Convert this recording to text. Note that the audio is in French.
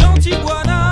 J'en!